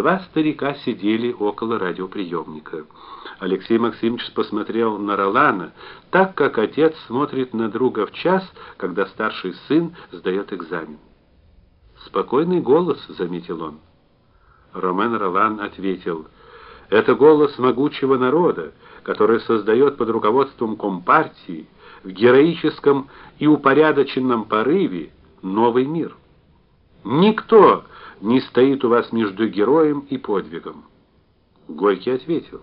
Два старика сидели около радиоприемника. Алексей Максимович посмотрел на Ролана, так как отец смотрит на друга в час, когда старший сын сдает экзамен. Спокойный голос, заметил он. Ромен Ролан ответил: "Это голос могучего народа, который создает под руководством компартии в героическом и упорядоченном порыве новый мир. Никто не стоит у вас между героем и подвигом". Горький ответил: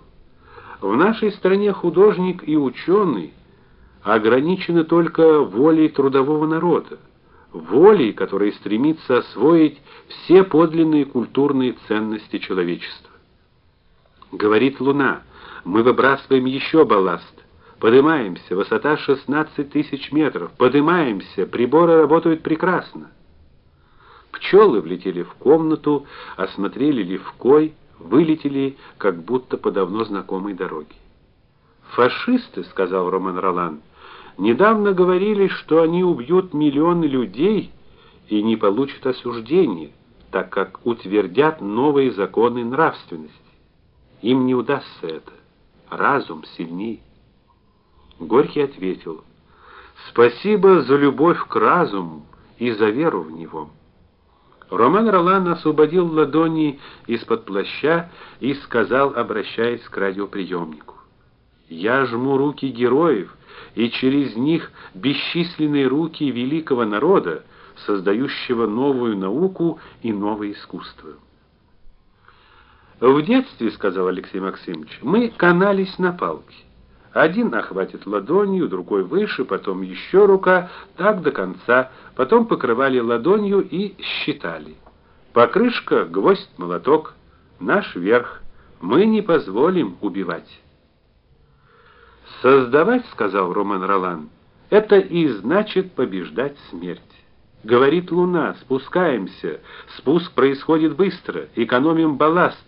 "В нашей стране художник и ученый ограничены только волей трудового народа волей, которая стремится освоить все подлинные культурные ценности человечества. Говорит Луна: "Мы выбрасываем еще балласт. Поднимаемся, высота 16 тысяч метров. Поднимаемся, приборы работают прекрасно". Пчелы влетели в комнату, осмотрели левкой, вылетели, как будто по давно знакомой дороге. "Фашисты", сказал Роман Ролан. Недавно говорили, что они убьют миллионы людей и не получат осуждения, так как утвердят новые законы нравственности. Им не удастся это. Разум сильней. Горький ответил: "Спасибо за любовь к разуму и за веру в него". Роман Ролан освободил ладони из-под плаща и сказал, обращаясь к радиоприемнику: "Я жму руки героев, и через них бесчисленные руки великого народа, создающего новую науку и новое искусство. В детстве, сказал Алексей Максимович, мы канались на палке. Один охватит ладонью, другой выше, потом еще рука, так до конца, потом покрывали ладонью и считали. Покрышка, гвоздь, молоток, наш верх. Мы не позволим убивать. Создавать, сказал Роман Ролан. Это и значит побеждать смерть. Говорит Луна: "Спускаемся. Спуск происходит быстро, экономим балласт.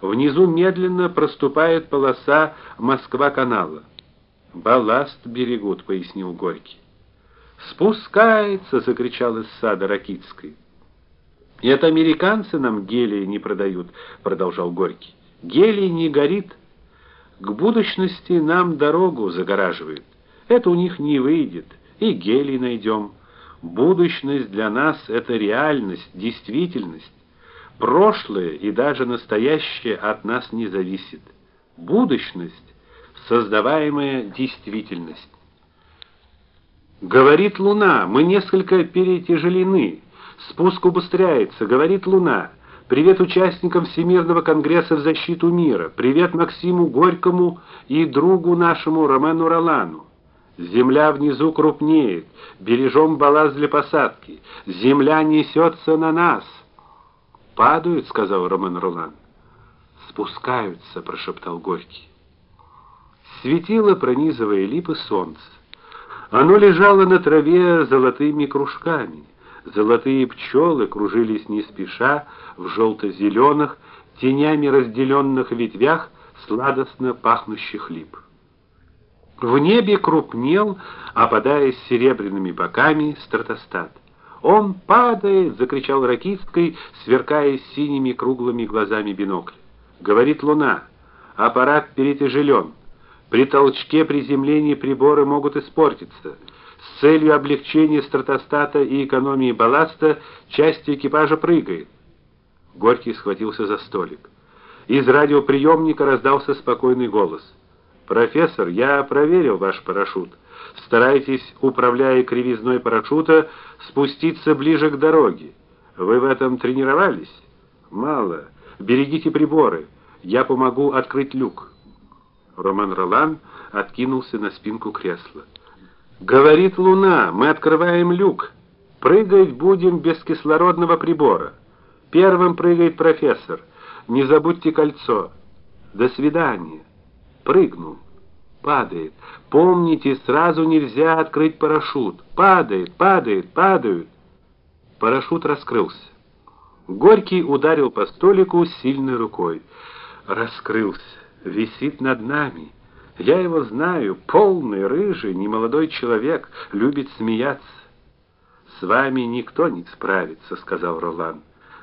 Внизу медленно проступает полоса Москва-канала. Балласт берегут", пояснил Горький. "Спускается", закричал из сада Ракитской. "И это американцы нам гелий не продают", продолжал Горький. "Гелий не горит, к будущности нам дорогу загораживают. Это у них не выйдет. И гелий найдем. Будущность для нас это реальность, действительность. Прошлое и даже настоящее от нас не зависит. Будущность создаваемая действительность. Говорит Луна: "Мы несколько перетяжелены. Спуск убыстряется", говорит Луна. Привет участникам Всемирного конгресса в защиту мира. Привет Максиму Горькому и другу нашему Ромену Ролану. Земля внизу крупнеет. Бережем балласт для посадки. Земля несется на нас. Падают, сказал Ромен Ролан. Спускаются, прошептал Горький. Светило, пронизывая липы солнце. Оно лежало на траве золотыми кружками. Золотые пчелы кружились не спеша в желто зеленых тенями разделенных ветвях сладостно пахнущих лип. В небе крупнел, опадая серебряными боками, стратостат. "Он падает!" закричал Ракитский, сверкая синими круглыми глазами бинокля. Говорит Луна: "Аппарат перетяжелен. При толчке приземления приборы могут испортиться. С целью облегчения стратостата и экономии балласта часть экипажа прыгает. Горький схватился за столик. Из радиоприемника раздался спокойный голос. Профессор, я проверил ваш парашют. Старайтесь, управляя кривизной парашюта, спуститься ближе к дороге. Вы в этом тренировались? Мало. Берегите приборы. Я помогу открыть люк. Роман Ролан откинулся на спинку кресла. Говорит Луна: "Мы открываем люк. Прыгать будем без кислородного прибора. Первым прыгает профессор. Не забудьте кольцо. До свидания". Прыгнул. Падает. Помните, сразу нельзя открыть парашют. Падает, падает, падает. Парашют раскрылся. Горький ударил по столику сильной рукой. Раскрылся. Висит над нами. Я его знаю, полный, рыжий, немолодой человек, любит смеяться. С вами никто не справится, сказал Ролан.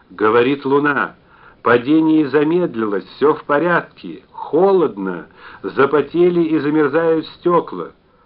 Говорит Луна: Падение замедлилось, все в порядке. Холодно, запотели и замерзают стекла.